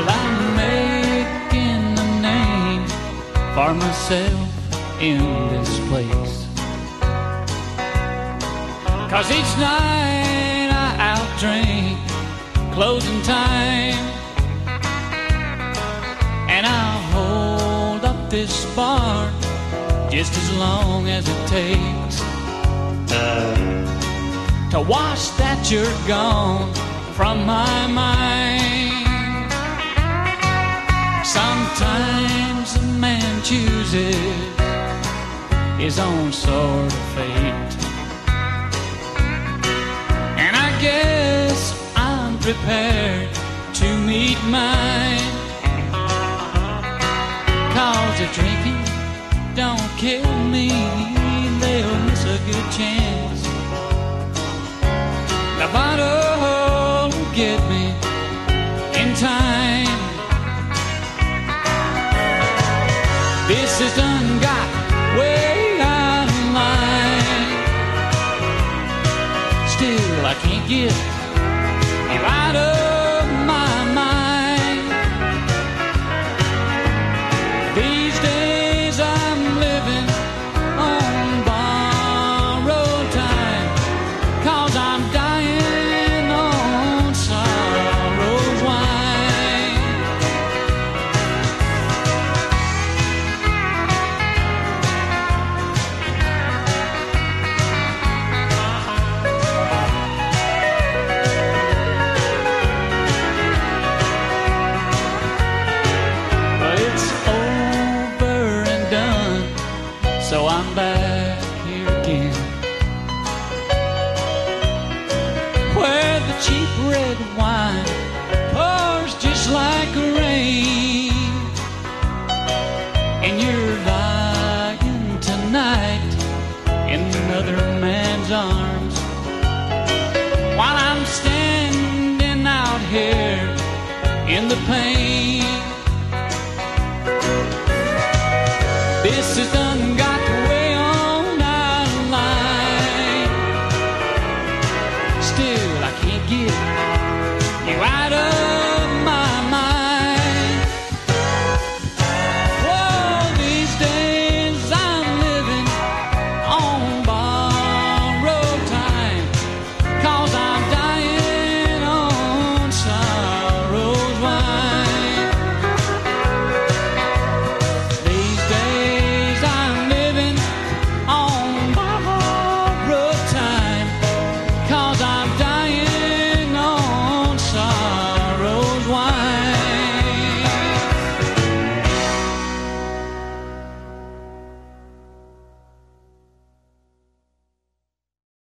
Well, I'm making a name for myself in this place. Cause each night I out drink, closing time, and I'll hold up this bar just as long as it takes uh, to wash that you're gone from my mind. Sometimes a man chooses his own sort of fate. And I guess I'm prepared to meet mine. Cause the drinking don't kill me, they'll miss a good chance. This has done got way out of line. Still, I can't get So I'm back here again. Where the cheap red wine pours just like rain. And you're lying tonight in another man's arms. While I'm standing out here in the pain. This is the still I can't get. You out of